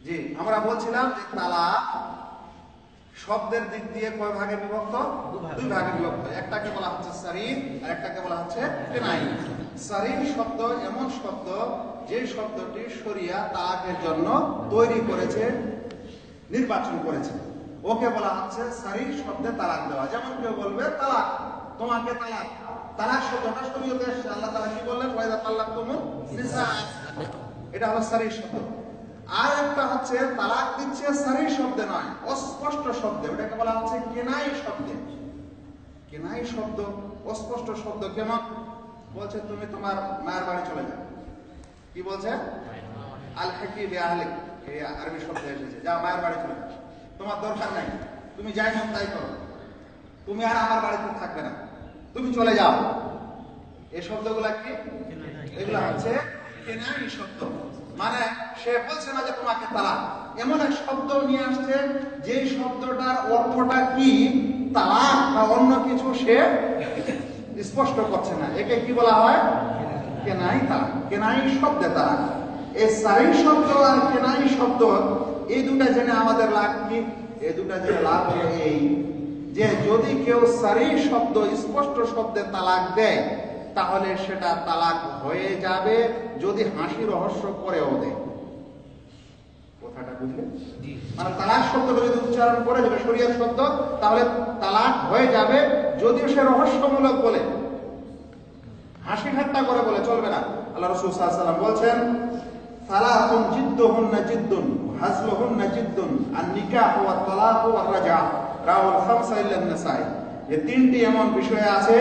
জি আমরা বলছিলাম যে তালা শব্দের দিক দিয়ে কয় ভাগে বিভক্ত? দুই ভাগে বিভক্ত। একটাকে বলা হচ্ছে সারিন আর একটাকে বলা হচ্ছে সারিন শব্দ এমন শব্দ যে শব্দটি শরিয়া তালাকের জন্য তৈরি করেছে নির্বাচন করেছে। ওকে বলা হচ্ছে সারির শব্দে তালাক দেওয়া। যেমন কেউ বলবে তালাক তোমাকে তালাক। তালাক শব্দটা শরীয়তে আল্লাহ তাআলা কি বললেন? ওয়াইদা তাল্লাক তুমু এটা হলো সারির শব্দ। আর একটা হচ্ছে তালাক দিচ্ছে সারির শব্দে নয় অস্পষ্ট শব্দে। ওটাকে বলা হচ্ছে কেনাই শব্দে। কেনাই শব্দ অস্পষ্ট শব্দ কেমন? বলছে তুমি তোমার মায়ের বাড়ি চলে যাও। কি বলছে? আল হাকি এই আরবি শব্দ এসেছে। যা মায়ের বাড়ি চলে যাও। তোমার দরকার নাই। তুমি যাই মন তাই করো। তুমি আর আমার বাড়িতে থাকবে না। তুমি চলে যাও। এই শব্দগুলা কি? এগুলো হচ্ছে কেনাই শব্দ। মানে সে বলছে না যে তোমাকে তালাক এমন এক শব্দ নিয়ে আসছে যে শব্দটার অর্থটা কি তালাক বা অন্য কিছু সে স্পষ্ট করছে না। একে কি বলা হয়? কেনাই তালাক কেনাই শব্দে তালাক এই সারি শব্দ আর কেনাই শব্দ, এই দুটা জেনে আমাদের লাভ কি? এই দুটা জেনে লাভ হলো এই যে যদি কেউ সারি শব্দ স্পষ্ট শব্দে তালাক দেয়, তাহলে সেটা তালাক হয়ে যাবে। যদি হাসি রহস্য করেও দেয়। কথাটা বুঝলে মানে তালাক শব্দটা যদি উচ্চারণ করে যেটা শরীয়ত শব্দ তাহলে তালাক হয়ে যাবে যদিও সে রহস্যমূলক বলে। হাসি ঠাট্টা করে বলে চলবে না। আল্লাহ রসুল সাল্লাম বলছেন সালাতুন জিদ্দুহুন্না জিদ্দুন হাজলুহুন্না জিদ্দুন আর নিকাহ ওয়া তালাক ওয়া রাজা রাওয়াল খামসা ইল্লা নাসাই। তিনটি এমন বিষয় আছে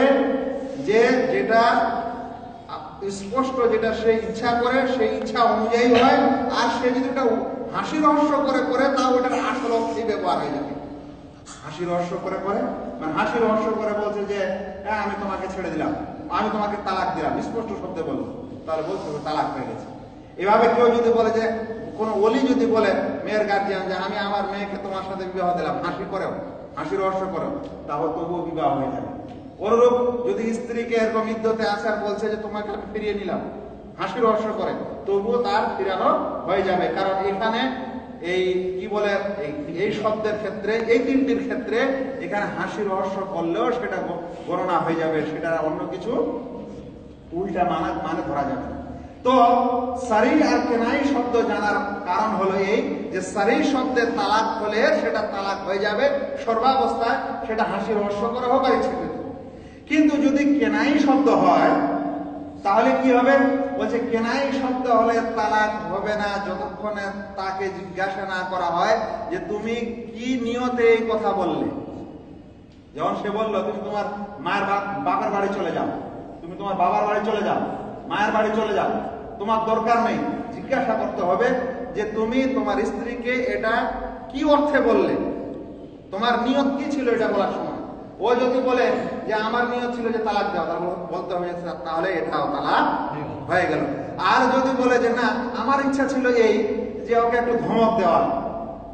যে যেটা স্পষ্ট যেটা সে ইচ্ছা করে, সেই ইচ্ছা অনুযায়ী হয়, আর সে যদি ওটা হাসি রহস্য করে করে, তাও ওটার আসল অর্থে ব্যবহার হয়ে যাবে। হাসি রহস্য করে করে মানে হাসি রহস্য করে বলছে যে হ্যাঁ আমি তোমাকে ছেড়ে দিলাম, আমি তোমাকে তালাক দিলাম, স্পষ্ট শব্দে বলব তাহলে বলছে তালাক হয়ে গেছে। এভাবে কেউ যদি বলে যে, কোনো অলি যদি বলে, মেয়ের গার্জিয়ান যে আমি আমার মেয়েকে তোমার সাথে বিবাহ দিলাম, হাসি করেও, হাসি রহস্য করেও, তাহলে তবুও বিবাহ হয়ে যাবে। অনুরূপ যদি স্ত্রীকে এরকম ইদ্যতে আসার বলছে যে, তোমাকে আমি ফিরিয়ে নিলাম। হাসি রহস্য করে। তবুও তার ফিরানো হয়ে যাবে। কারণ এখানে এই, কি বলে, এই- শব্দের ক্ষেত্রে, এই তিনটির ক্ষেত্রে এখানে হাসি রহস্য করলেও সেটা গণনা হয়ে যাবে। সেটা অন্য কিছু উল্টা মানা মানে ধরা যাবে তো সারি আর কেনাই শব্দ জানার কারণ হলো এই যে, সারি শব্দে তালাক হলে সেটা তালাক হয়ে যাবে। সর্বাবস্থায় সেটা হাসি রহস্য করে হোক আর ইচ্ছাকৃত কিন্তু যদি কেনাই শব্দ হয়, তাহলে কি হবে? বলছে, কেনাই শব্দ হলে তালাক হবে না, যতক্ষণে তাকে জিজ্ঞাসা না করা হয় যে তুমি কি নিয়তে এই কথা বললে? যখন সে বলল, তুমি তোমার মায়ের বাবার বাড়ি চলে যাও, তুমি তোমার বাবার বাড়ি চলে যাও, মায়ের বাড়ি চলে যাও, তোমার দরকার নেই, জিজ্ঞাসা করতে হবে যে তুমি তোমার স্ত্রীকে এটা কি অর্থে বললে? তোমার নিয়ত কি ছিল এটা বলার সময়? ও যদি বলে যে আমার নিয়ত ছিল যে তালাক দেওয়া বলতে হবে তাহলে এটাও তালাক হয়ে গেল। আর যদি বলে যে না আমার ইচ্ছা ছিল এই যে ওকে একটু ধমক দেওয়া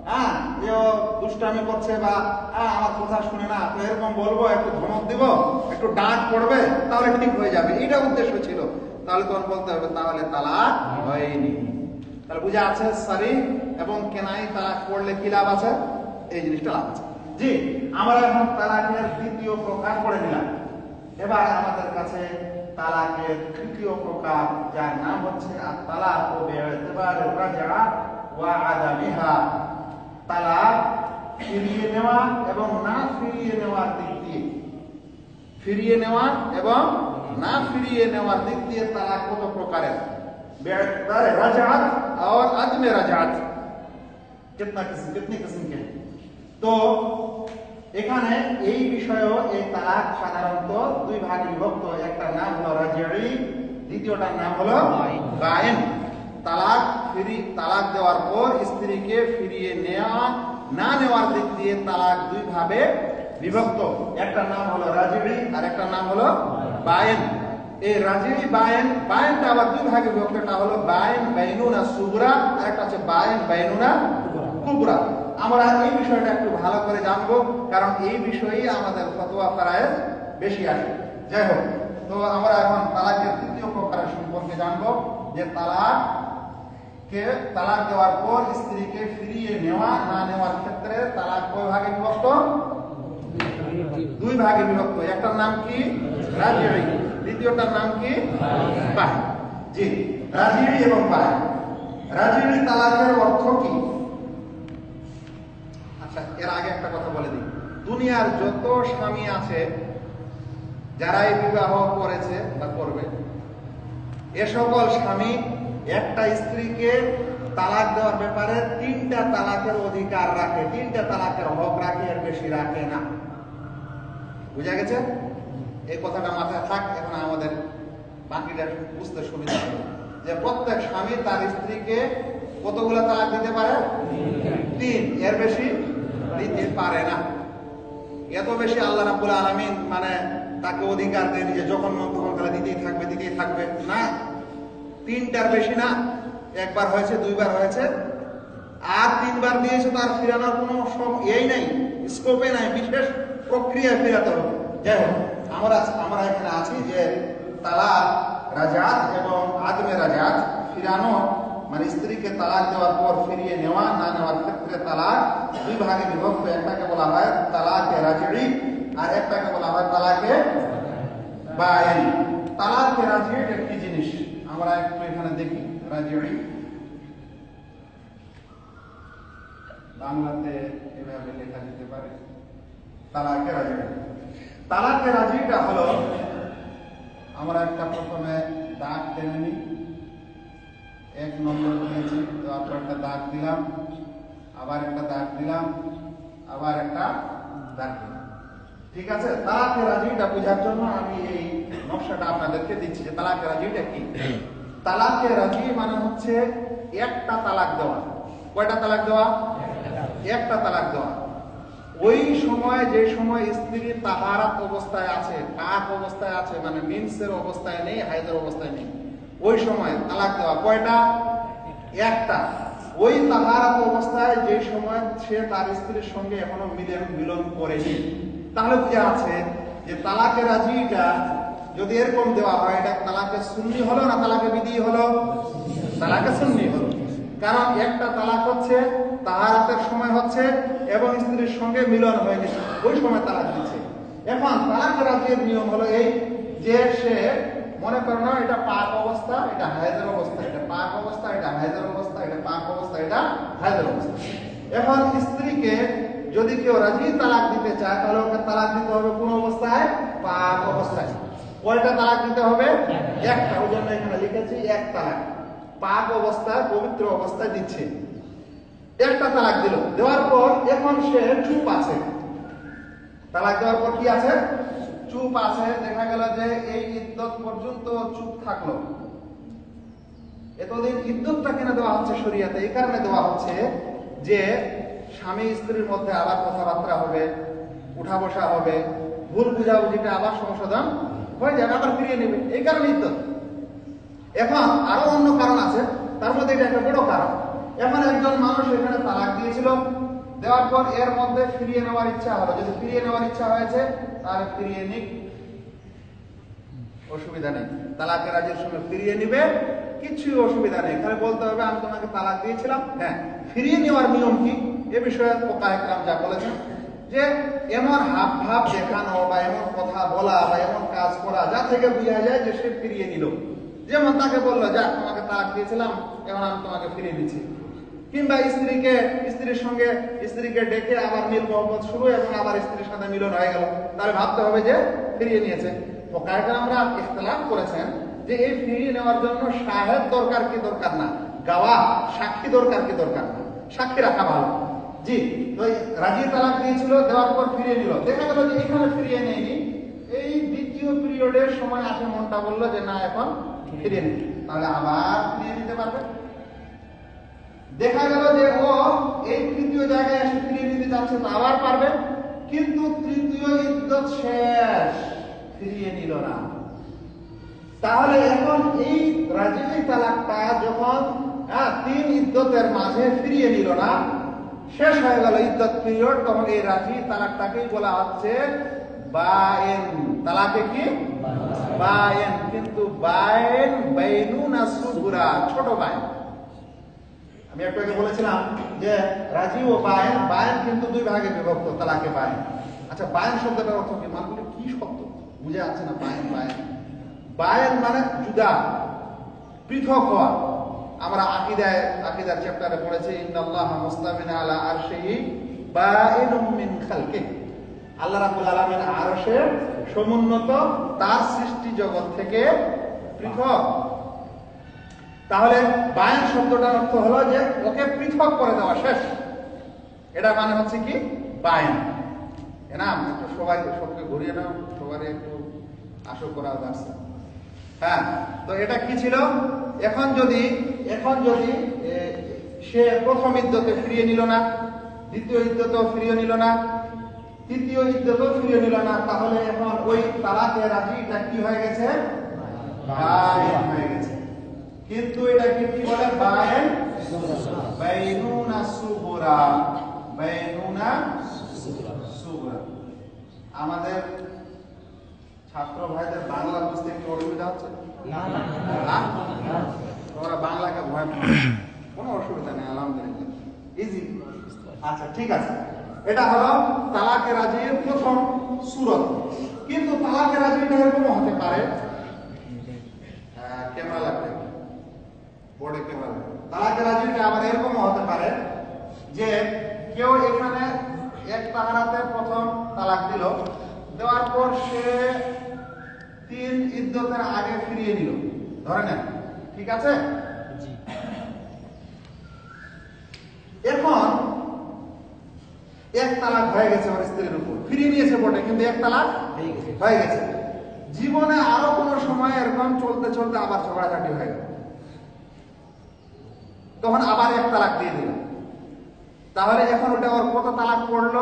হ্যাঁ যে ও দুষ্টামি করছে বা হ্যাঁ, আমার কথা শুনে না তো এরকম বলব একটু ধমক দিব একটু ডাক পড়বে তাহলে ঠিক হয়ে যাবে। এটা উদ্দেশ্য ছিল। তাহলে তখন বলতে হবে তাহলে তালাক হয়নি। তাহলে বুঝা আছে সারি এবং কেনাই তালাক পড়লে কি লাভ আছে? এই জিনিসটা লাভ আছে। জি আমরা এখন তালাকের দ্বিতীয় প্রকার পড়ে নিলাম এবার আমাদের কাছে তালাকের তৃতীয় প্রকার যার নাম হচ্ছে আর তালাক ও বেআতেবার রাজা ওয়া আদামিহা তালাক ফিরিয়ে নেওয়া এবং না ফিরিয়ে নেওয়ার দিক দিয়ে ফিরিয়ে নেওয়া এবং না ফিরিয়ে নেওয়ার দিক দিয়ে তালাক কত প্রকারের बेअतबार रजात और अदम रजात कितना किस्म कितने किस्म के हैं? এখানে এই বিষয়েও এই তালাক সাধারণত দুই ভাগে বিভক্ত একটা নাম হলো রাজিয়াই দ্বিতীয়টার নাম হলো গায়েন। তালাক ফিরি, তালাক দেওয়ার পর স্ত্রীকে ফিরিয়ে নেওয়া না নেওয়ার দিক দিয়ে তালাক দুই ভাবে বিভক্ত। একটা নাম হলো রাজিবি আর একটা নাম হলো বায়েন এই রাজিবি বায়েন বায়েনটা আবার দুই ভাগে বিভক্ত। একটা হলো বায়েন বাইনুনা সুগরা আর একটা হচ্ছে বায়েন বাইনুনা কুবরা। আমরা এই বিষয়টা একটু ভালো করে জানব, কারণ এই বিষয়েই আমাদের ফতোয়া ফারায়ের বেশি আসে। যাই হোক, তো আমরা এখন তালাকের তৃতীয় প্রকারের সম্পর্কে জানব, যে তালাক কে তালাক দেওয়ার পর স্ত্রীকে ফিরিয়ে নেওয়া, না নেওয়ার ক্ষেত্রে তালাক কয় ভাগে বিভক্ত? দুই ভাগে বিভক্ত। একটার নাম কি? রাজিড়ি দ্বিতীয়টার নাম কি? বাহ। জি রাজিড়ি এবং বাহ। রাজিড়ি তালাকের অর্থ কি? এর আগে একটা কথা বলে দিই। দুনিয়ার যত স্বামী আছে যারাই বিবাহ করেছে বা করবে এ সকল স্বামী একটা স্ত্রীকে তালাক দেওয়ার ব্যাপারে তিনটা তালাকের অধিকার রাখে। তিনটা তালাকের হক রাখে এর বেশি রাখে না। বুঝা গেছে? এই কথাটা মাথায় থাক এখন আমাদের বাকিটা বুঝতে সুবিধা হবে। যে প্রত্যেক স্বামী তার স্ত্রীকে কতগুলো তালাক দিতে পারে? তিন। এর বেশি? দিতে পারে না। এত বেশি আল্লাহ রাব্বুল আলামিন মানে তাকে অধিকার দেন যে যখন মন তখন তাহলে দিতেই থাকবে দিতেই থাকবে। না, তিনটার বেশি না, একবার হয়েছে, দুইবার হয়েছে। আর তিনবার দিয়েছে, তার ফিরানোর কোনো এই নাই স্কোপে নাই, বিশেষ প্রক্রিয়ায় ফেরাতে হবে। যাই হোক, আমরা আমরা এখানে আছি যে তালাক, রাজাত এবং আদমে রাজাত ফিরানো মানে স্ত্রীকে তালাক দেওয়ার পর ফিরিয়ে নেওয়া, না নেওয়ার ক্ষেত্রে তালাক। দুই ভাগে বিভক্ত, একটাকে বলা হয় তালাকে রাজড়ি আর একটাকে বলা হয় তালাকে বায়ান। তালাকে রাজড়ি কি জিনিস? আমরা একটু এখানে দেখি। রাজড়ি বাংলাতে এভাবে লেখা যেতে পারে। তালাকে রাজি। তালাকে রাজিটা হলো, আমরা একটা প্রথমে দাগ টেনে নিই। এক নম্বর দিয়েছি দেওয়ার একটা দাগ দিলাম, আবার একটা দাগ দিলাম, আবার একটা দাগ দিলাম। ঠিক আছে? তালাকে রাজিটা বোঝার জন্য আমি এই নকশাটা আপনাদেরকে দিচ্ছি। যে তালাকে রাজিটা কি? তালাকে রাজি মানে হচ্ছে একটা তালাক দেওয়া। কয়টা তালাক দেওয়া? একটা তালাক দেওয়া। ওই সময়, যে সময় স্ত্রী তাহারাত অবস্থায় আছে, পাক অবস্থায় আছে মানে মিনসের অবস্থায় নেই, হাইদের অবস্থায় নেই। ওই সময় তালাক দেওয়া কয়টা? একটা। ওই তাহারাত অবস্থায় যে সময় সে তার স্ত্রীর সঙ্গে এখনও মিলন মিলন করেনি। তাহলে বোঝা আছে যে তালাকে রাজিটা যদি এরকম দেওয়া হয়, এটা তালাকে সুন্নি হলো না তালাকে বিধি হলো? তালাকে সুন্নি হলো। কারণ একটা তালাক হচ্ছে, তাহারাতের সময় হচ্ছে এবং স্ত্রীর সঙ্গে মিলন হয়নি ওই সময় তালাক দিচ্ছে। এখন তালাক রাজির নিয়ম হলো এই যে সে মনে করো না, এটা পাক অবস্থা, এটা হায়দের অবস্থা, এটা পাক অবস্থা, এটা হায়দের অবস্থা, এটা পাক অবস্থা, এটা হায়দের অবস্থা। এখন স্ত্রীকে যদি কেউ রাজি তালাক দিতে চায়, তাহলে ওকে তালাক দিতে হবে কোন অবস্থায়? পাক অবস্থায়। কয়টা তালাক দিতে হবে একটা, ওই জন্য এখানে লিখেছি এক তালাক। পাক অবস্থায় পবিত্র অবস্থায় দিচ্ছে। একটা তালাক দিল। দেওয়ার পর এখন সে চুপ আছে। তালাক দেওয়ার পর কি আছে? চুপ আছে, দেখা গেল যে এই ইদ্যত পর্যন্ত চুপ থাকল। এতদিন ইদ্যতটা কেন দেওয়া হচ্ছে শরিয়াতে? এই কারণে দেওয়া হচ্ছে যে, স্বামী স্ত্রীর মধ্যে আবার কথাবার্তা হবে উঠা বসা হবে, ভুল বুঝাবুঝিটা আবার সংশোধন হয়ে যাবে, আবার ফিরিয়ে নেবে। এই কারণে ইদ্যত এখন আরও অন্য কারণ আছে, তার মধ্যে এটা একটা বড় কারণ। এখন একজন মানুষ এখানে তালাক দিয়েছিল, দেওয়ার পর এর মধ্যে ফিরিয়ে নেওয়ার ইচ্ছা হলো। যদি ফিরিয়ে নেওয়ার ইচ্ছা হয়েছে তাহলে ফিরিয়ে নিক। অসুবিধা নেই। তালাকের রাজের সঙ্গে ফিরিয়ে নিবে কিছুই অসুবিধা নেই। খালি বলতে হবে, আমি তোমাকে তালাক দিয়েছিলাম। হ্যাঁ ফিরিয়ে নেওয়ার নিয়ম কি? এ বিষয়ে পোকায়করাম যা বলেছেন, যে এমন হাব ভাব দেখানো বা এমন কথা বলা বা এমন কাজ করা, যা থেকে বোঝা যায় যে সে ফিরিয়ে নিল। যেমন তাকে বলল যাক তোমাকে তালাক দিয়েছিলাম এখন আমি তোমাকে ফিরিয়ে দিচ্ছি। কিংবা স্ত্রীকে, স্ত্রীর সঙ্গে স্ত্রীকে ডেকে আবার মিল মোহাম্মদ শুরু এবং আবার স্ত্রীর সাথে মিলন হয়ে গেল। তাহলে ভাবতে হবে যে ফিরিয়ে নিয়েছে। তো আমরা ইখতলাফ করেছেন যে এই ফিরিয়ে নেওয়ার জন্য সাহেব দরকার কি দরকার না, গাওয়া, সাক্ষী দরকার কি দরকার না, সাক্ষী রাখা ভালো। জি এই রাজি তালাক দিয়েছিল, দেওয়ার পর ফিরিয়ে নিল। দেখা গেল যে এখানে ফিরিয়ে নেয়নি। এই দ্বিতীয় পিরিয়ডের সময় আসে মনটা বলল যে না, এখন ফিরিয়ে নিই তাহলে আবার ফিরিয়ে নিতে পারবে? দেখা গেল যে ও এই তৃতীয় জায়গায় এসে ফিরিয়ে নিতে চাচ্ছে তো আবার পারবে। কিন্তু তৃতীয় ইদ্যত শেষ ফিরিয়ে নিল না। তাহলে এখন এই রাজিবি তালাকটা যখন হ্যাঁ, তিন ইদ্যতের মাঝে ফিরিয়ে নিল না শেষ হয়ে গেল ইদ্যত পিরিয়ড তখন এই রাজি তালাকটাকেই বলা হচ্ছে বায়েন। তালাকে কি? বায়েন। কিন্তু বায়েন বাইনুনা সুগুরা ছোট বায়েন। আমি একটু আগে বলেছিলাম যে রাজি ও বায়ন বায়ন কিন্তু দুই ভাগে বিভক্ত, তালাকে বায়ন। আচ্ছা বায়ন শব্দটার অর্থ কি? মানগুলো কি শব্দ? বুঝে আছে না বায়ন বায়ন? বায়ন মানে জুদা পৃথক হওয়া। আমরা আকিদায়, আকিদার চ্যাপ্টারে পড়েছি, ইন্নাল্লাহ মুস্তামিন আলা আরশিহি বায়িনুম মিন খালকি। আল্লাহ রাব্বুল আলামিন আরশে সমুন্নত, তার সৃষ্টি জগৎ থেকে পৃথক। তাহলে বায়ন শব্দটার অর্থ হলো যে ওকে পৃথক করে দেওয়া শেষ। এটা মানে হচ্ছে কি? বায়ন। না একটু সবাই সবকে ঘুরিয়ে নাও সবারই একটু আসো করা যাচ্ছে হ্যাঁ তো এটা কি ছিল? এখন যদি এখন যদি সে প্রথম ইদ্যতে ফিরিয়ে নিল না দ্বিতীয় ইদ্যতেও ফিরিয়ে নিল না তৃতীয় ইদ্যতেও ফিরিয়ে নিল না তাহলে এখন ওই তালাকে রাজিটা কি হয়ে গেছে? হয়ে গেছে। কিন্তু এটাকে কি বলে? বায়ন বাইনুনা সুগরা বাইনুনা সুগরা আমাদের ছাত্র ভাইদের বাংলা বুঝতে একটু অসুবিধা হচ্ছে? না? তোমরা বাংলাকে ভয় কোনো অসুবিধা নেই আলহামদুলিল্লাহ। ইজি আচ্ছা ঠিক আছে। এটা হলো তালাকে রাজির প্রথম সুরত। কিন্তু তালাকে রাজিটা এরকম হতে পারে আহ, ক্যামেরা লাগবে বোর্ডে ক্যামেরা লাগবে তালাকে রাজিটা আবার এরকম হতে পারে যে কেউ এখানে এক তাহারাতে প্রথম তালাক দিল দেওয়ার পর সে তিন ইদ্যতের আগে ফিরিয়ে নিল। ধরে নেন ঠিক আছে? এখন এক তালাক হয়ে গেছে ওর স্ত্রীর উপর। ফিরিয়ে নিয়েছে বটে কিন্তু এক তালাক হয়ে গেছে। জীবনে আরও কোন সময় এরকম চলতে চলতে আবার ঝগড়াঝাটি হয়ে গেল। তখন আবার এক তালাক দিয়ে দিল। তাহলে এখন ওটা ওর কত তালাক পড়ল?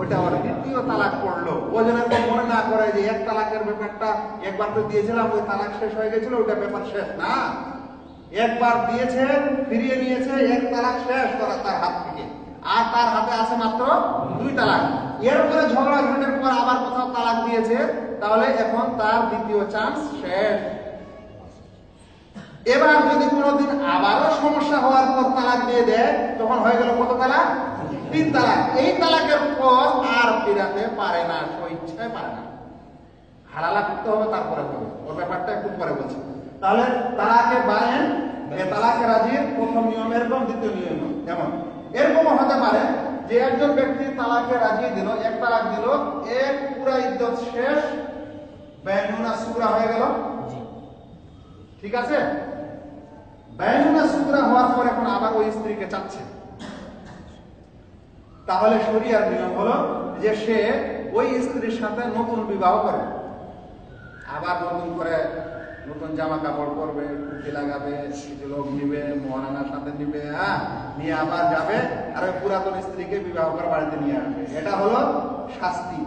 ওটা ওর দ্বিতীয় তালাক পড়ল। ও যেন মনে না করে যে এক তালাকের ব্যাপারটা একবার তো দিয়েছিলাম, ওই তালাক শেষ হয়ে গেছিল, ওটা ব্যাপার শেষ না। একবার দিয়েছে, ফিরিয়ে নিয়েছে, এক তালাক শেষ করা তার হাত থেকে। আর তার হাতে আছে মাত্র দুই তালাক। এরপরে ঝগড়া ঝাঁটের পর আবার কোথাও তালাক দিয়েছে, তাহলে এখন তার দ্বিতীয় চান্স শেষ। এবার যদি কোনোদিন আবারও সমস্যা হওয়ার পর তালাক দিয়ে দেয় তখন হয়ে গেল কত তালাক? তিন তালাক। এই তালাকের পর আর ফিরাতে পারে না স্বইচ্ছায় পারে না। হারালা করতে হবে তারপরে হবে। ওর ব্যাপারটা একটু পরে বলছি। তাহলে তালাকে বায়েন এ তালাকে রাজির প্রথম নিয়ম এরকম দ্বিতীয় নিয়ম যেমন এরকম হতে পারে যে একজন ব্যক্তি তালাকে রাজি দিল এক তালাক দিল এক পুরা ইদ্যত শেষ ব্যয়নুনা সুরা হয়ে গেল। ঠিক আছে? ব্যয়নুনা সুরা হওয়ার পর এখন আবার ওই স্ত্রীকে চাচ্ছে। তাহলে শরিয়ার নিয়ম হলো যে সে ওই স্ত্রীর সাথে নতুন বিবাহ করে। আবার নতুন করে নতুন জামা কাপড় টুপি লাগাবে লোক নিবে, মহারানার সাথে নিবে হ্যাঁ নিয়ে আবার যাবে আর ওই পুরাতন স্ত্রীকে বিবাহ করে বাড়িতে নিয়ে আসবে। এটা হলো শাস্তি।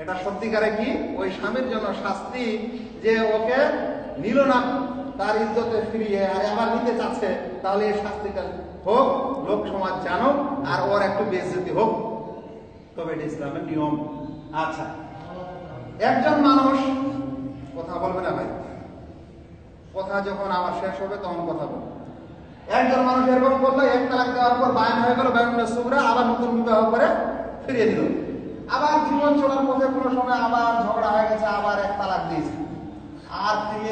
এটা সত্যিকারে কি? ওই স্বামীর জন্য শাস্তি যে ওকে নিল না। তার ইজ্জতে ফিরিয়ে আর আবার নিতে চাচ্ছে, তাহলে এই শাস্তিটা হোক, লোক সমাজ জানুক, আর ওর একটু বেজতি হোক। তবে এটা ইসলামের নিয়ম। আচ্ছা একজন মানুষ, কথা বলবে না ভাই, কথা যখন আমার শেষ হবে তখন কথা বলবে। একজন মানুষ এরকম করল, এক তালাক দেওয়ার পর বায়ন হয়ে গেল বায়নের সুগরা আবার নতুন বিবাহ করে ফিরিয়ে দিল। আবার জীবন চলার পথে কোনো সময় আবার ঝগড়া হয়ে গেছে, আবার এক তালাক দিয়েছে।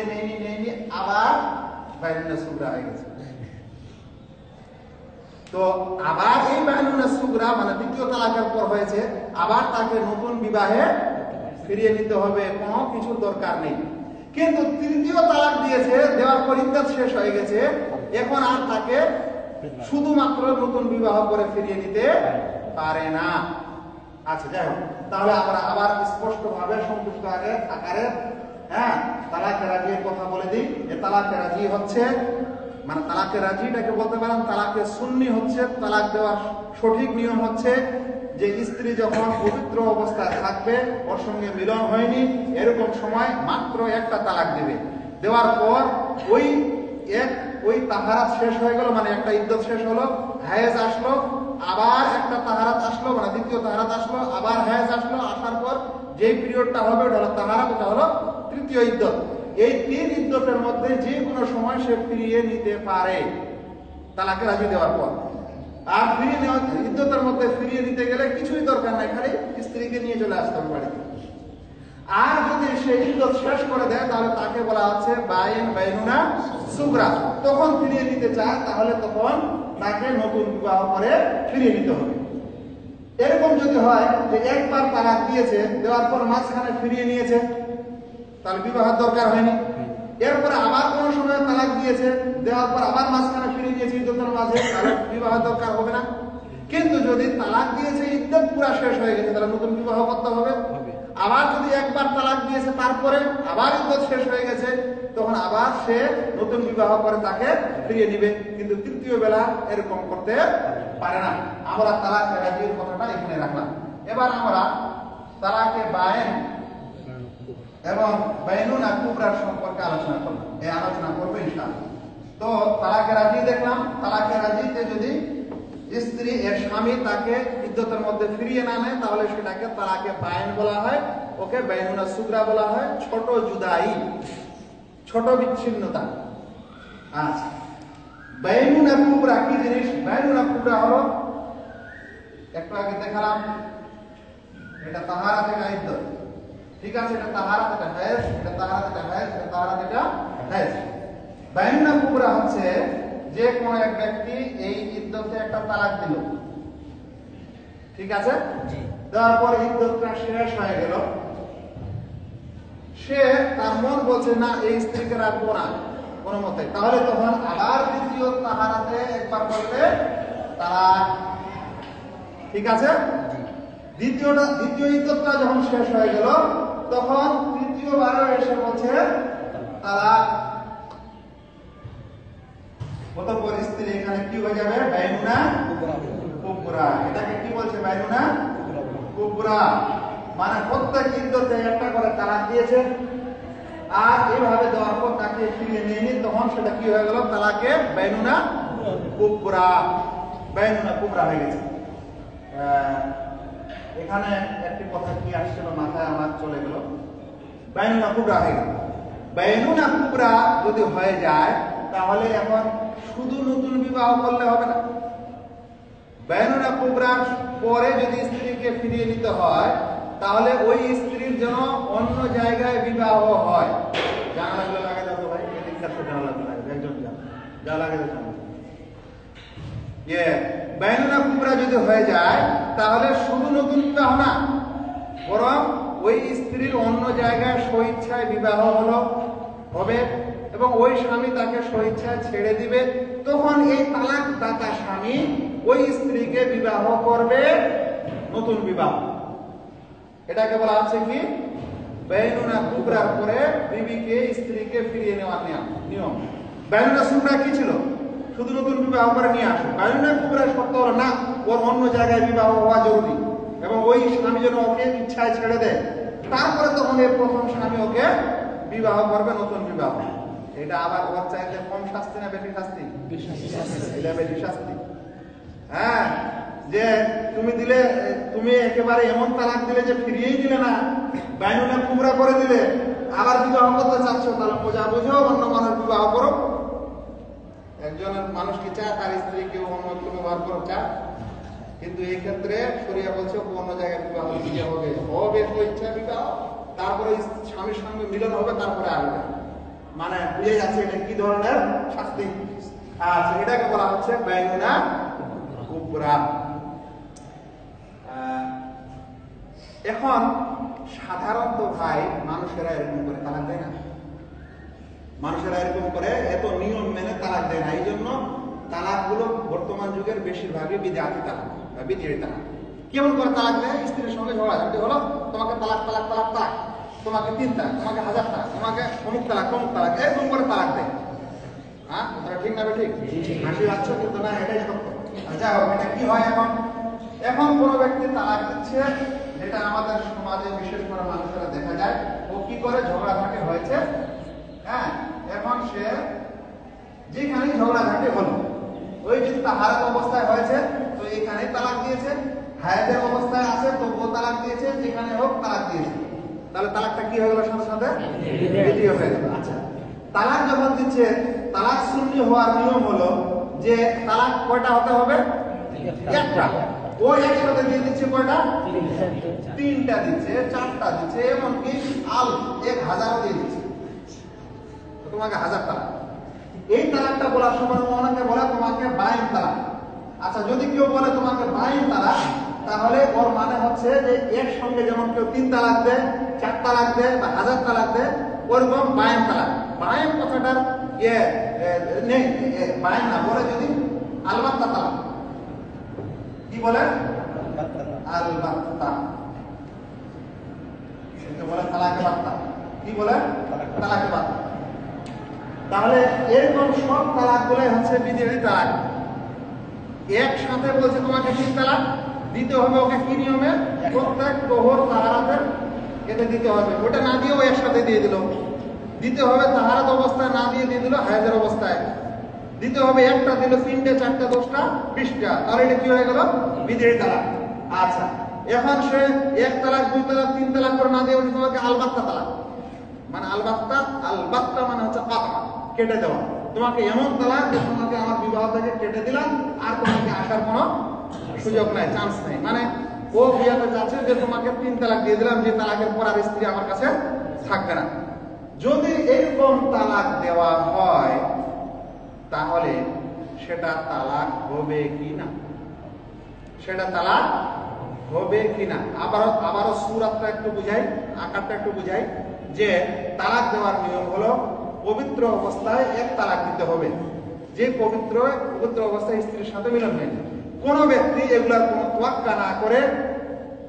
নেয়নি নেয়নি আবার সুগরা হয়ে গেছে। তো আবার এই সুগরা মানে দ্বিতীয় তালাকের পর হয়েছে, আবার তাকে নতুন বিবাহে ফিরিয়ে নিতে হবে, কোনো কিছুর দরকার নেই। কিন্তু তৃতীয় তালাক দিয়েছে, দেওয়ার শেষ হয়ে গেছে, এখন আর তাকে শুধুমাত্র নতুন বিবাহ করে ফিরিয়ে নিতে পারে না। আচ্ছা যাই হোক, তাহলে আমরা আবার স্পষ্ট ভাবে সংযুক্ত আগে আকারে হ্যাঁ তালাকে রাজির কথা বলে দিই। যে তালাকে রাজি হচ্ছে মানে তালাকে রাজিটাকে বলতে পারেন, তালাকে সুন্নি হচ্ছে, তালাক দেওয়ার সঠিক নিয়ম হচ্ছে যে স্ত্রী যখন পবিত্র অবস্থায় থাকবে, ওর সঙ্গে মিলন হয়নি, এরকম সময় মাত্র একটা তালাক দেবে। দেওয়ার পর ওই এক, ওই তাহারাত শেষ হয়ে গেল মানে একটা ইদ্যত শেষ হলো, হায়েজ আসলো, আবার একটা তাহারাত আসলো মানে দ্বিতীয় তাহারাত আসলো, আবার হায়েজ আসলো, আসার পর যেই পিরিয়ডটা হবে, ওটা হলো তাহারাত, ওটা হলো তৃতীয় ইদ্যত এই তিন ইদ্যতের মধ্যে যে কোনো সময় সে ফিরিয়ে নিতে পারে। তালাকে রাজি দেওয়ার পর। আর ফিরিয়ে নেওয়া ইদ্যতের মধ্যে ফিরিয়ে নিতে গেলে কিছুই দরকার নাই, খালি স্ত্রীকে নিয়ে চলে আসতে হবে বাড়িতে। আর যদি সে ইদ্যত শেষ করে দেয়, তাহলে তাকে বলা হচ্ছে বাইন বাইনুনা সুগরা। তখন ফিরিয়ে নিতে চায়, তাহলে তখন তাকে নতুন বিবাহ করে ফিরিয়ে নিতে হবে। এরকম যদি হয় যে একবার তালাক দিয়েছে, দেওয়ার পর মাঝখানে ফিরিয়ে নিয়েছে তাহলে বিবাহের দরকার হয়নি। এরপরে আবার কোন সময় তালাক দিয়েছে দেওয়ার পর আবার মাঝখানে ফিরে নিয়েছে ইদ্যতের মাঝে তাহলে বিবাহের দরকার হবে না। কিন্তু যদি তালাক দিয়েছে ইদ্যত পুরা শেষ হয়ে গেছে তাহলে নতুন বিবাহ করতে হবে। আবার যদি একবার তালাক দিয়েছে তারপরে আবার ইদ্যত শেষ হয়ে গেছে তখন আবার সে নতুন বিবাহ করে তাকে ফিরিয়ে নিবে কিন্তু তৃতীয় বেলা এরকম করতে পারে না। আমরা তালাক রাজির কথাটা এখানে রাখলাম। এবার আমরা তালাকে বায়েন এবং বাইনুনা কুবরার সম্পর্কে আলোচনা করলাম। এই আলোচনা করব ইনশাআল্লাহ। তো তালাকে রাজি দেখলাম। তালাকে রাজিতে যদি স্ত্রী এর স্বামী তাকে ইদ্যতের মধ্যে ফিরিয়ে না নেয়, তাহলে সেটাকে তালাকে বায়ন বলা হয়, ওকে বাইনুনা সুগরা বলা হয়। ছোট জুদাই, ছোট বিচ্ছিন্নতা। আচ্ছা। বাইনুনা কুবরা কি জিনিস? বাইনুনা কুবরা হলো, একটু আগে দেখালাম, এটা তাহারা থেকে ইদ্যত ঠিক আছে এটা তাহারা থেকে হায়েজ এটা তাহারা থেকে হায়েজ এটা তাহারা থেকে হায়েজ বাইনা কুবরা হচ্ছে যে কোন এক ব্যক্তি এই ইদ্যতে একটা তালাক দিল। ঠিক আছে? জি। দেওয়ার পর ইদ্যতটা শেষ হয়ে গেল। সে তার মন বলছে না এই স্ত্রীকে রাখব না কোনো মতে। তাহলে তখন আবার দ্বিতীয় তাহারাতে একবার করলে তালাক। ঠিক আছে? দ্বিতীয়টা দ্বিতীয় ইদ্যতটা যখন শেষ হয়ে গেল তখন তৃতীয়বারও এসে বলছে তারা অতঃপর স্ত্রী এখানে কি হয়ে যাবে? বাইনুনা কুবরা। এটাকে কি বলছে বাইনুনা কুবরা। মানে প্রত্যেক ইদ্যতে একটা করে তালাক দিয়েছে। আর এইভাবে দেওয়ার পর তাকে ফিরিয়ে নিয়ে তখন সেটা কি হয়ে গেল? তালাকে বাইনুনা কুবরা। বাইনুনা কুবরা হয়ে গেছে। এখানে একটি কথা কি আসছিল মাথায় আমার চলে গেল? বাইনুনা কুবরা হয়ে গেল। বাইনুনা কুবরা যদি হয়ে যায়, তাহলে এখন শুধু নতুন বিবাহ করলে হবে না। বাইনুনা কুবরার পরে যদি স্ত্রীকে ফিরিয়ে নিতে হয়, তাহলে ওই স্ত্রীর জন্য অন্য জায়গায় বিবাহ হয়। জানালাগুলো লাগে দাও ভাই কাছে জানালাগুলো লাগে? একজন জানালা। বাইনুনা কুবরা যদি হয়ে যায়, তাহলে শুধু নতুন বিবাহ না, বরং ওই স্ত্রীর অন্য জায়গায় স্বইচ্ছায় বিবাহ হলো, হবে, এবং ওই স্বামী তাকে স্বইচ্ছায় ছেড়ে দিবে, তখন এই তালাক দাতা স্বামী ওই স্ত্রীকে বিবাহ করবে নতুন বিবাহ। এটাকে বলা হচ্ছে কি? বেনুনা কুবরার পরে বিবিকে স্ত্রীকে ফিরিয়ে নেওয়ার নিয়ম। নিয়ম। বেনুনা সুবরা কি ছিল? শুধু নতুন বিবাহ করে নিয়ে আসো বেনুনা কুবরার শর্ত হলো না, ওর অন্য জায়গায় বিবাহ হওয়া জরুরি। এবং ওই স্বামী যেন ওকে ইচ্ছায় ছেড়ে দেয়, তারপরে তখন এই প্রথম স্বামী ওকে বিবাহ করবে, নতুন বিবাহ। এটা আবার ওর চাইতে কম শাস্তি না বেশি শাস্তি? এটা বেশি শাস্তি। হ্যাঁ যে তুমি দিলে, তুমি একেবারে এমন তালাক দিলে যে ফিরিয়েই দিলে না বাইনুনা কুমড়া করে দিলে, আবার বিবাহ করতে চাচ্ছ, তাহলে বোঝা, বুঝো, অন্য মানুষ বিবাহ করো একজনের মানুষ কি চায় তার স্ত্রী কেউ অন্য কেউ ব্যবহার করো চায়? কিন্তু এই ক্ষেত্রে সরিয়া বলছে অন্য জায়গায় বিবাহ দিতে হবে। হবে তো ইচ্ছা বিবাহ। তারপরে স্বামীর সঙ্গে মিলন হবে তারপরে আসবে। মানে বুঝে যাচ্ছে এটা কি ধরনের শাস্তি? আচ্ছা এটাকে বলা হচ্ছে বাইনুনা কুবরা আহ, এখন সাধারণত ভাই মানুষেরা এরকম করে তালাক দেয় না। মানুষেরা এরকম করে এত নিয়ম মেনে তালাক দেয় না। এই জন্য তালাকগুলো বর্তমান যুগের বেশিরভাগই বিদ্যার্থী তালাক বা বিদ্যার্থী তালাক। কেমন করে তালাক দেয়? স্ত্রীর সঙ্গে ঝগড়াঝাটি হলো তোমাকে তালাক তালাক তালাক তালাক তোমাকে তিন তালাক তোমাকে হাজার তালাক তোমাকে অমুক তালাক অমুক তালাক এরকম করে তালাক দেয়। হ্যাঁ? কথাটা ঠিক না ঠিক হাসি পাচ্ছ কিন্তু না এটাই সত্য। আচ্ছা হোক এটা কি হয় এখন? এখন কোন ব্যক্তি তালাক দিচ্ছে যেটা আমাদের সমাজে বিশেষ করে মানুষেরা দেখা যায় ও কি করে ঝগড়াঝাটি হয়েছে? হ্যাঁ এখন সে যেখানেই ঝগড়াঝাটি হলো, ওই যদি তাহারাত অবস্থায় হয়েছে, তো এখানেই তালাক দিয়েছে হায়াতের অবস্থায় আছে তো ও তালাক দিয়েছে, যেখানে হোক তালাক দিয়েছে। তাহলে তালাকটা কি হয়ে গেল সাথে সাথে? আচ্ছা তালাক যখন দিচ্ছে, তালাক শূন্য হওয়ার নিয়ম হলো যে তালাক কয়টা হতে হবে? একটা। ও একসাথে দিয়ে দিচ্ছে কয়টা? তিনটা দিচ্ছে, চারটা দিচ্ছে, এমনকি আল এক হাজারও দিয়ে দিচ্ছে। তোমাকে হাজার তালাক। এই তালাকটা বলার সময় অনেকে বলে তোমাকে বাইন তালাক। আচ্ছা যদি কেউ বলে তোমাকে বাইন তালাক, তাহলে ওর মানে হচ্ছে যে এর সঙ্গে যেমন কেউ তিন তালাক দেয়, চার তালাক দেয় বা হাজার তালাক দেয়, ওরকম বায়ন তালাক। বায়ন কথাটার ইয়ে নেই বায়ন না, বলে যদি আলবাত্তা তালাক। কি বলে? আলবাত্তা। বলে তালাকে বাত্তা। কি বলে? তালাকে বাত্তা। তাহলে এরকম সব তালাকগুলো হচ্ছে বিদেশি তালাক। একসাথে বলছে তোমাকে তিন তালাক দিতে হবে ওকে কি নিয়মে? প্রত্যেক প্রহর তাহারাতের এতে দিতে হবে। ওটা না দিয়েও একসাথে দিয়ে দিল। দিতে হবে তাহারাত অবস্থায় না দিয়ে দিয়ে দিল হায়াজের অবস্থায়। দিতে হবে একটা দিল তিনটে চারটে দশটা বিশটা। তাহলে এটা কি হয়ে গেল? বিদেশি তালাক। আচ্ছা এখন সে এক তালাক দুই তালাক তিন তালাক করে না দিয়ে বলছে তোমাকে আলবাত্তা তালাক। মানে আলবাত্তা আলবাত্তা মানে হচ্ছে কাতমা কেটে দেওয়া। তোমাকে এমন তালাক যে তোমাকে আমার বিবাহ থেকে কেটে দিলাম, আর তোমাকে আসার কোনো সুযোগ নাই চান্স নাই। মানে ও বিয়াতে যাচ্ছে যে তোমাকে তিন তালাক দিয়ে দিলাম, যে তালাকের পর আর স্ত্রী আমার কাছে থাকবে না। যদি এরকম তালাক দেওয়া হয়, তাহলে সেটা তালাক হবে কি না সেটা তালাক হবে কিনা? আবারও আবারও সুরাতটা একটু বুঝাই, আকারটা একটু বুঝাই, যে তালাক দেওয়ার নিয়ম হলো পবিত্র অবস্থায় এক তালাক দিতে হবে। যে পবিত্র পবিত্র অবস্থায় স্ত্রীর সাথে মিলন হয়নি কোনো ব্যক্তি এগুলার কোনো তোয়াক্কা না করে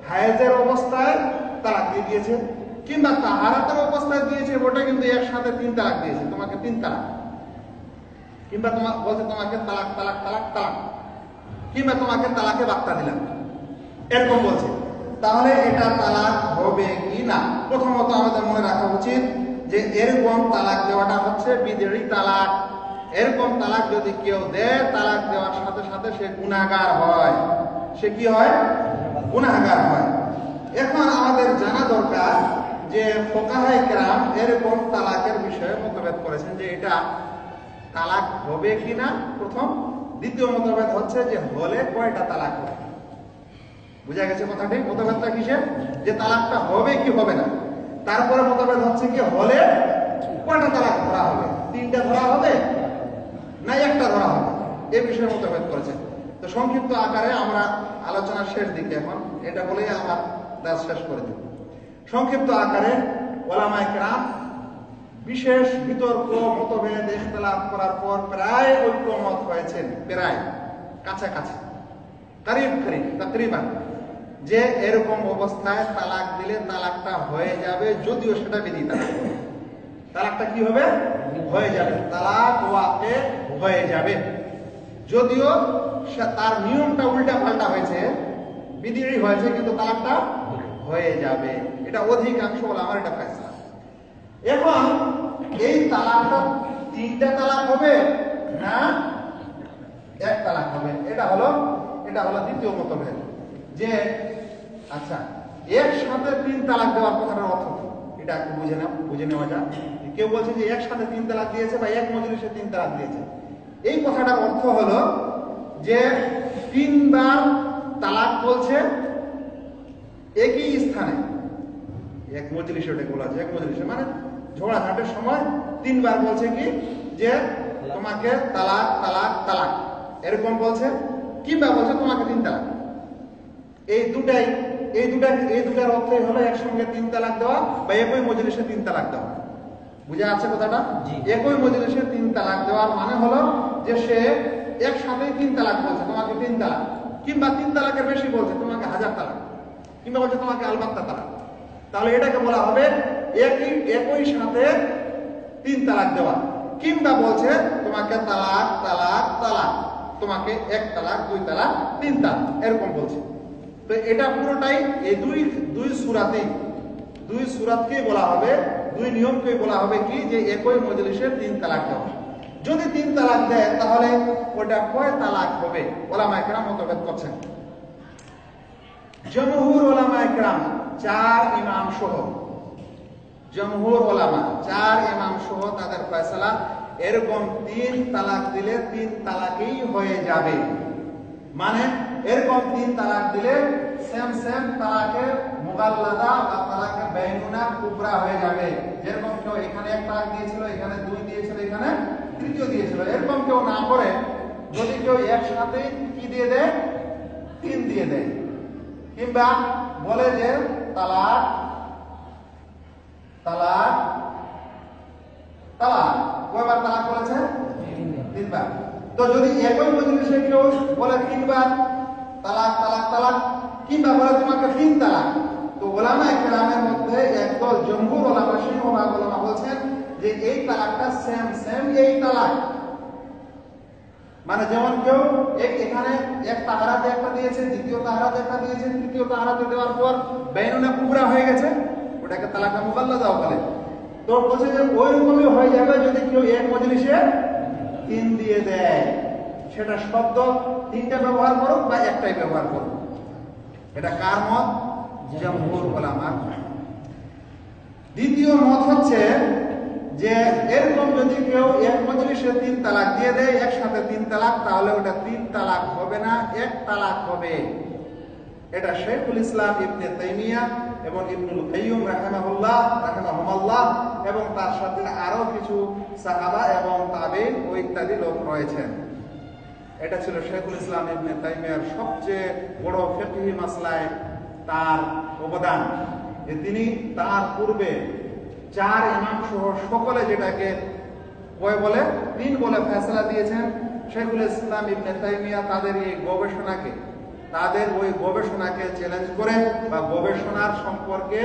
হায়েজের অবস্থায় তালাক দিয়ে দিয়েছে, কিংবা তাহারাতের অবস্থায় দিয়েছে, ওটা কিন্তু একসাথে তিন তালাক দিয়েছে। তোমাকে তিন তালাক। কিংবা তোমার বলছে তোমাকে তালাক তালাক তালাক তালাক। কিংবা তোমাকে তালাকে বার্তা দিলাম। এরকম বলছে। তাহলে এটা তালাক হবে কি না? প্রথমত আমাদের মনে রাখা উচিত যে এরকম তালাক দেওয়াটা হচ্ছে বিদেড়ি তালাক। এরকম তালাক যদি কেউ দেয়, তালাক দেওয়ার সাথে সাথে সে গুণাগার হয়। সে কি হয়? গুণাগার হয়। এখন আমাদের জানা দরকার যে ফোকাহাই কেরাম এরকম তালাকের বিষয়ে মতভেদ করেছেন যে এটা তালাক হবে কিনা? প্রথম। দ্বিতীয় মতভেদ হচ্ছে যে হলে কয়টা তালাক হবে? বুঝা গেছে কথাটি? মতভেদটা কিসের? যে তালাকটা হবে কি হবে না? তারপরে মতভেদ হচ্ছে কি? হলে কয়টা তালাক ধরা হবে? তিনটা ধরা হবে না একটা ধরা হবে? এ বিষয়ে মতভেদ করেছে। তো সংক্ষিপ্ত আকারে আমরা আলোচনার শেষ দিকে এখন এটা বলেই আমার দাস শেষ করে দেব। সংক্ষিপ্ত আকারে ওলামায় কেরাম বিশেষ বিতর্ক, মতভেদ, ইখতলাফ করার পর প্রায় ঐক্যমত হয়েছেন, প্রায় কাছাকাছি। Karib Karib তাকরিবান। যে এরকম অবস্থায় তালাক দিলে তালাকটা হয়ে যাবে যদিও সেটা বিধি তালাক তালাকটা কি হবে? হয়ে যাবে। তালাক ওয়াকে হয়ে যাবে। যদিও তার নিয়মটা উল্টা পাল্টা হয়েছে বিধিরই হয়েছে, কিন্তু তালাকটা হয়ে যাবে। এটা অধিকাংশ বলে আমার এটা ফেসলা। এখন এই তালাকটা তিনটা তালাক হবে না, এক তালাক হবে? এটা হলো এটা হলো দ্বিতীয় মতভেদ। যে আচ্ছা একসাথে তিন তালাক দেওয়ার কথাটার অর্থ এটা একটু বুঝে নাও, বুঝে নেওয়া যাক। কেউ বলছে যে একসাথে তিন তালাক দিয়েছে বা এক মজলিসে তিন তালাক দিয়েছে। এই কথাটার অর্থ হলো যে তিনবার তালাক বলছে একই স্থানে। এক মজলিসে ওটাকে বলা আছে, এক মজলিসে। মানে ঝগড়াঝাটের সময় তিনবার বলছে কি? যে তোমাকে তালাক তালাক তালাক। এরকম বলছে, কিংবা বলছে তোমাকে তিন তালাক। এই দুটাই এই দুটা এই দুটার অর্থই হলো একসঙ্গে তিন তালাক দেওয়া বা একই মজলিসে তিন তালাক দেওয়া। বুঝে আছে কথাটা? জি। একই মজলিসে তিন তালাক দেওয়ার মানে হলো যে সে একসাথেই তিন তালাক বলছে তোমাকে তিন তালাক। কিংবা তিন তালাকের বেশি বলছে তোমাকে হাজার তালাক। কিংবা বলছে তোমাকে আলবাত্তা তালাক। তাহলে এটাকে বলা হবে একই একই সাথে তিন তালাক দেওয়া। কিংবা বলছে তোমাকে তালাক তালাক তালাক। তোমাকে এক তালাক দুই তালাক তিন তালাক। এরকম বলছে। তো এটা পুরোটাই এই দুই দুই সুরাতেই, দুই সুরাতকেই বলা হবে, দুই নিয়মকে বলা হবে কি যে একই মজলিসে তিন তালাক দেওয়া। যদি তিন তালাক দেয়, তাহলে ওটা কয় তালাক হবে? ওলামা একরাম মতভেদ করছেন। জমহুর ওলামা একরাম চার ইমাম সহ, জমহুর ওলামা, চার ইমাম সহ তাদের ফয়সালা, এরকম তিন তালাক দিলে তিন তালাকেই হয়ে যাবে। মানে এরকম তিন তালাক দিলে সেম সেম তালাকের মুগাল্লাদা বা তালাকে বেনুনা কুবরা হয়ে যাবে। যেরকম কেউ এখানে এক তালাক দিয়েছিল, এখানে দুই দিয়েছিল, এখানে তৃতীয় দিয়েছিল। এরকম কেউ না করে যদি কেউ একসাথে কি দিয়ে দেয়? তিন দিয়ে দেয়। কিংবা বলে যে তালাক তালাক তালাক। কয়বার তালাক বলেছে তিনবার। তো যদি একই মজলিসে কেউ বলে তিনবার তালাক তালাক তালাক, কিংবা বলে তোমাকে তিন তালাক। তো ওলামা একরামের মধ্যে একদল জম্বুর ওলামা সিংহভাগ ওলামা বলছেন যে এই তালাকটা সেম সেম এই তালাক। মানে যেমন কেউ এখানে এক তাহারাতে একটা দিয়েছে, দ্বিতীয় তাহারাতে একটা দিয়েছে, তৃতীয় তাহারাতে দেওয়ার পর বেনুনা কুবরা হয়ে গেছে, ওটাকে তালাকা মুবাল্লা দাও বলে। তো বলছে যে ওই রকমই হয়ে যাবে যদি কেউ এক মজলিসে তিন দিয়ে দেয়। সেটা শব্দ তিনটা ব্যবহার করুক বা একটাই ব্যবহার করুক। এটা কার মত? জমহুর ওলামার দ্বিতীয় মত হচ্ছে যে এরকম যদি কেউ এক মজলিসে তিন তালাক দিয়ে দেয়, একসাথে তিন তালাক, তাহলে ওটা তিন তালাক হবে না, এক তালাক হবে। এটা শেখুল ইসলাম ইবনে তাইমিয়া এবং ইবনুল কাইয়ুম রাহিমাহুল্লাহ, রাহিমাহুমাল্লাহ এবং তার সাথে আরও কিছু সাহাবা এবং তাবিন ও ইত্যাদি লোক রয়েছেন। এটা ছিল শেখুল ইসলাম ইবনে তাইমিয়ার সবচেয়ে বড় ফিকহি মাসলায় তার অবদান। যে তিনি তার পূর্বে চার ইমাম সহ সকলে যেটাকে কয় বলে, তিন বলে ফেসলা দিয়েছেন, শেখুল ইসলাম ইবনে তাইমিয়া তাদের এই গবেষণাকে, তাদের ওই গবেষণাকে চ্যালেঞ্জ করে বা গবেষণার সম্পর্কে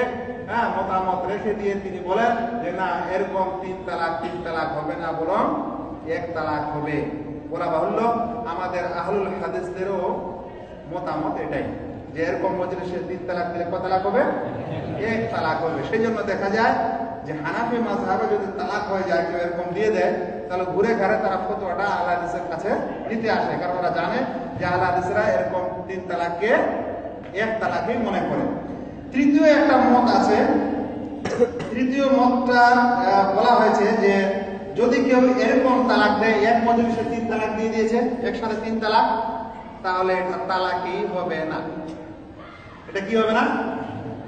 হ্যাঁ মতামত রেখে দিয়ে তিনি বলেন যে, না, এরকম তিন তালাক তিন তালাক হবে না বরং এক তালাক হবে। বলা বাহুল্য, আমাদের আহলুল হাদিসদেরও মতামত এটাই। যে এরকম মজলিসে তিন তালাক দিলে কত তালাক হবে? এক তালাক হবে। সেই জন্য দেখা যায় যে হানাফি মাঝহাবে যদি তালাক হয়ে যায়, কেউ এরকম দিয়ে দেয়, তাহলে ঘুরে ঘাড়ে তারা ফতোয়াটা আল্লাহ হাদিসের কাছে নিতে আসে। কারণ ওরা জানে যে আল্লাহ হাদিসরা এরকম তিন তালাককে এক তালাকই মনে করে। তৃতীয় একটা মত আছে। তৃতীয় মতটা বলা হয়েছে যে যদি কেউ এরকম তালাক দেয়, এক মজলিসে তিন তালাক দিয়ে দিয়েছে, একসাথে তিন তালাক, তাহলে এটা তালাকই হবে না। এটা কি হবে না?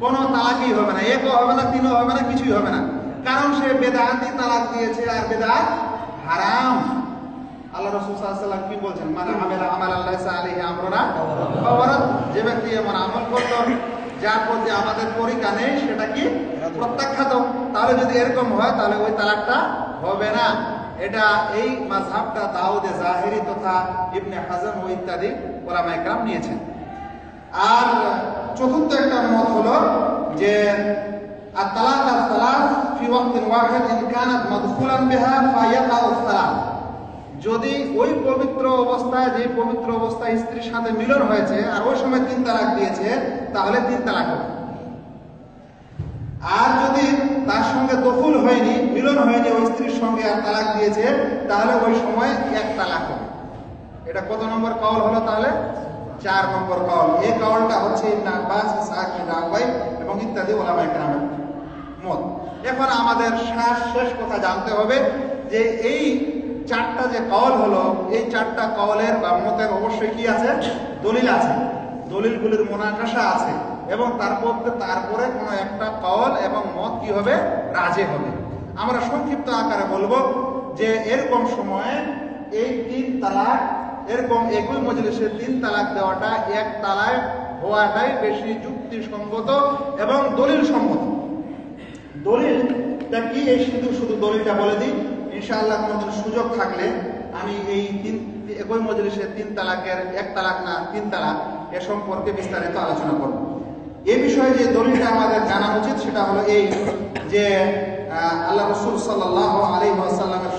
কোনো তালাকই হবে না। একও হবে না, তিনও হবে না, কিছুই হবে না। কারণ সে বেদাতি তালাক দিয়েছে আর বেদাত হারাম। আল্লাহ রসুল সাল্লাম কি বলছেন? মানে আমেলা আমাল আল্লাহ আলিহি খবরত যে ব্যক্তি এমন আমল করল যার প্রতি আমাদের তরিকা নেই সেটা কি? প্রত্যাখ্যাত। তাহলে যদি এরকম হয়, তাহলে ওই তালাকটা হবে না এটা এই মাযহাবটা দাউদে জাহিরি তথা ইবনে হাজাম ও ইত্যাদি ওলামা একরাম নিয়েছেন আর চতুর্থ একটা মত হলো যে الطلاق الثلاث في وقت واحد إن كانت مدخولا بها فيقع الثلاث যদি ওই পবিত্র অবস্থায় যে পবিত্র অবস্থায় স্ত্রীর সাথে মিলন হয়েছে আর ওই সময় তিন তালাক দিয়েছে তাহলে তিন তালাক হবে আর যদি তার সঙ্গে দখল হয়নি, মিলন হয়নি, ওই স্ত্রীর সঙ্গে আর তালাক দিয়েছে, তাহলে ওই সময় এক তালাক হবে। এটা কত নম্বর কওল হলো তাহলে? চার নম্বর কওল। এই কওলটা হচ্ছে এবং ইত্যাদি ওলামায়ে কেরামের মত। এখন আমাদের শেষ শেষ কথা জানতে হবে যে এই চারটা যে কওল হলো, এই চারটা কওলের বা মতের অবশ্যই কি আছে? দলিল আছে। দলিলগুলির মোনাকাশা আছে। এবং তারপর তারপরে কোনো একটা কওল এবং মত কি হবে রাজে হবে। আমরা সংক্ষিপ্ত আকারে বলব যে এরকম সময়ে এই তিন তালাক, এরকম একই মজলিসে তিন তালাক দেওয়াটা এক তালাক হওয়াটাই বেশি যুক্তিসঙ্গত এবং দলিল সম্মত দলিলটা কি এই শুধু শুধু দলিলটা বলে দিই? ইনশাআল্লাহ কোনোদিন সুযোগ থাকলে আমি এই তিন, একই মজলিসে তিন তালাকের এক তালাক না তিন তালাক এ সম্পর্কে বিস্তারিত আলোচনা করব। এ বিষয়ে যে দলিলটা আমাদের জানা উচিত, সেটা হলো এই যে আল্লাহ রসুল সাল্লাহ আলী আসাল্লামের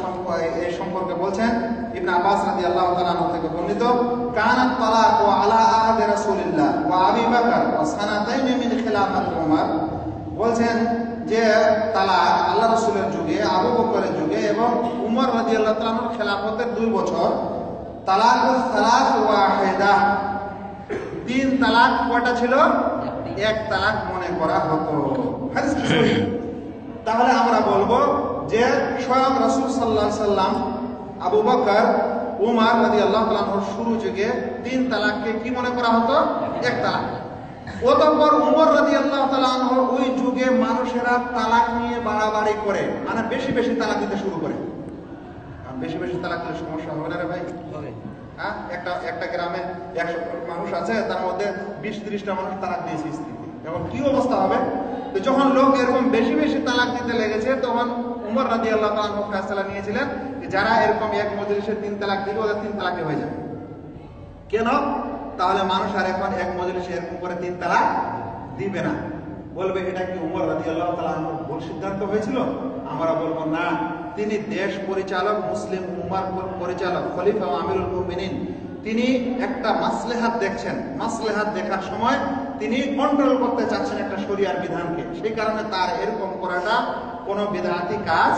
এই সম্পর্কে বলছেন, ইবনে আব্বাস রাদিয়াল্লাহু তাআলা আনহু থেকে বর্ণিত, কানাত তালাক ওয়া আলা আহাদ রাসূলিল্লাহ ওয়া আবি বকর ওয়া সানাতাইন মিন খিলাফাত উমর। বলছেন যে, তালাক আল্লাহ রসুলের যুগে, আবু বকরের যুগে এবং উমর রাদিয়াল্লাহু তাআলার খেলাফতের দুই বছর। তালাক সালাস ওয়াহিদা। তিন তালাক কয়টা ছিল? এক তালাক মনে করা হতো। তাহলে আমরা বলব যে স্বয়ং রাসূল সাল্লাল্লাহু আলাইহি সাল্লাম আবু বকর উমার রাদিয়াল্লাহু তাআলার শুরু যুগে তিন তালাককে কি মনে করা হতো? এক তালাক অতঃপর উমর রাদিয়াল্লাহু তাআলা আনহু ওই যুগে মানুষেরা তালাক নিয়ে বাড়াবাড়ি করে মানে বেশি বেশি তালাক দিতে শুরু করে। কারণ বেশি বেশি তালাক দিলে সমস্যা হবে না রে ভাই। হ্যাঁ? একটা একটা গ্রামে একশো মানুষ আছে, তার মধ্যে বিশ, ত্রিশটা মানুষ তালাক দিয়েছে স্ত্রীকে। এখন কি অবস্থা হবে? তো যখন লোক এরকম বেশি বেশি তালাক দিতে লেগেছে, তখন উমর রাজি আল্লাহ ফেসলা নিয়েছিলেন যারা এরকম এক মজলিসে তিন তালাক দিবে, ওদের তিন তালাকে হয়ে যাবে। কেন? তাহলে মানুষ আর এখন এক মজলিসে এরকম করে তিন তালাক দিবে না। বলবে, এটা কি উমর রাজি আল্লাহ তালা ভুল সিদ্ধান্ত হয়েছিল? আমরা বলব, না। তিনি দেশ পরিচালক, মুসলিম উমার পরিচালক, খলিফা আমিরুল মুমিনিন। তিনি একটা মাসলেহাত দেখছেন। মাসলেহাত দেখার সময় তিনি কন্ট্রোল করতে চাচ্ছেন একটা শরিয়ার বিধানকে। সেই কারণে তার এরকম করাটা কোনো বিধাতি কাজ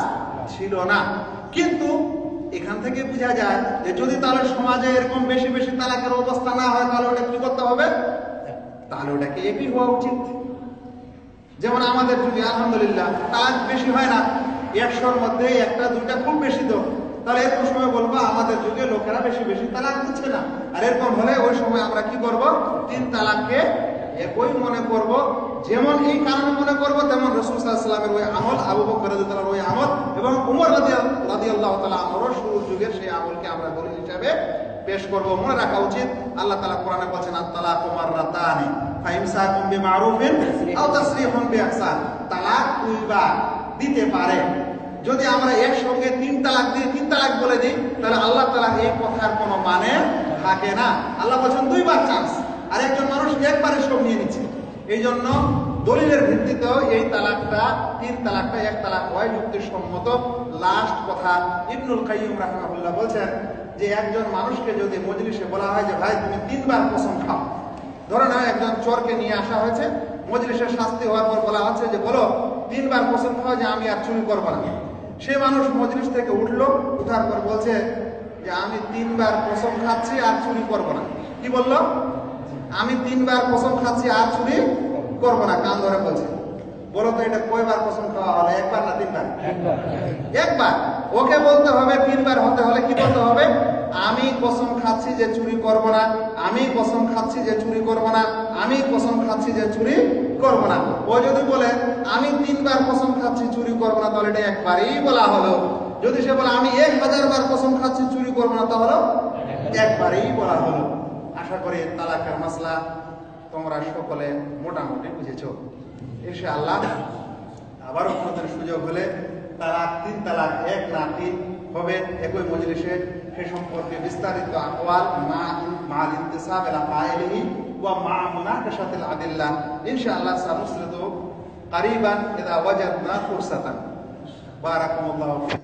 ছিল না। কিন্তু এখান থেকে বোঝা যায় যে যদি তাহলে সমাজে এরকম বেশি বেশি তালাকের অবস্থা না হয়, তাহলে ওটা কি করতে হবে? তাহলে ওটাকে একই হওয়া উচিত। যেমন আমাদের যুগে আলহামদুলিল্লাহ তালাক বেশি হয় না একশোর মধ্যে একটা, দুইটা খুব বেশি তো তাহলে এরকম সময় বলব, আমাদের যুগে লোকেরা বেশি বেশি তালাক দিচ্ছে না। আর এরকম হলে ওই সময় আমরা কি করব? তিন তালাককে একই মনে করব, যেমন এই কারণে মনে করব, তেমন রসুল সাল্লামের ওই আমল, আবু বকর রাদিয়াল্লাহু ওই আমল এবং উমর রাদিয়াল্লাহু তাআলা আমলও শুরুর যুগের সেই আমলকে আমরা দলিল হিসাবে পেশ করব। মনে রাখা উচিত, আল্লাহ তাআলা কোরআনে বলেছেন, আত-তালাক মাররাতানি ফাইমসাকুম তালাক দিতে পারে। যদি আমরা একসঙ্গে তিন তালাক দিয়ে তিন তালাক বলে দিই, তাহলে আল্লাহ তালা এই কথার কোনো মানে থাকে না। আল্লাহ বলছেন, দুইবার চান্স। আর একজন মানুষ একবারে সব নিয়ে নিচ্ছে। এই জন্য দলিলের ভিত্তিতেও এই তালাকটা, তিন তালাকটা, এক তালাক হয় যুক্তিসম্মত। লাস্ট কথা, ইবনুল কাইয়ুম রাহমাহুল্লাহ বলছেন যে একজন মানুষকে যদি মজলিসে বলা হয় যে, ভাই, তুমি তিনবার কসম খাও। ধরে নাও, একজন চোরকে নিয়ে আসা হয়েছে। মজলিসের শাস্তি হওয়ার পর বলা হচ্ছে যে, বলো, তিনবার কসম খাও যে আমি আর চুরি করব না। সে মানুষ মজলিস থেকে উঠল উঠার পর বলছে যে আমি তিনবার কসম খাচ্ছি আর চুরি করব না। কি বলল? আমি তিনবার কসম খাচ্ছি আর চুরি করব না। কান ধরে বলছে। বলো তো এটা কয়বার কসম খাওয়া হলে একবার না তিনবার? একবার। ওকে বলতে হবে তিনবার হতে হলে কি বলতে হবে? আমি কসম খাচ্ছি যে চুরি করব না। আমি কসম খাচ্ছি যে চুরি করব না। আমি কসম খাচ্ছি যে চুরি করব না। ও যদি বলে, আমি তিনবার কসম খাচ্ছি চুরি করব না, তাহলে এটা একবারই বলা হলো। যদি সে বলে, আমি এক হাজার বার কসম খাচ্ছি চুরি করব না, তাহলে একবারই বলা হলো। আশা করি তালাকের মাসলা তোমরা সকলে মোটামুটি বুঝেছ। এসে আল্লাহ আবারও কোনোদিন সুযোগ হলে তালাক, তিন তালাক, এক না তিন। হবে একই মজলিসে সে সম্পর্কে বিস্তারিত আকওয়াল মা মাল ইন্তিসাব ইলা ফাইলিহি ওয়া মা মুনাকাশাতিল আদিল্লাহ ইনশাআল্লাহ সানুসরিদু قريبا اذا وجدنا فرصه بارك الله فيك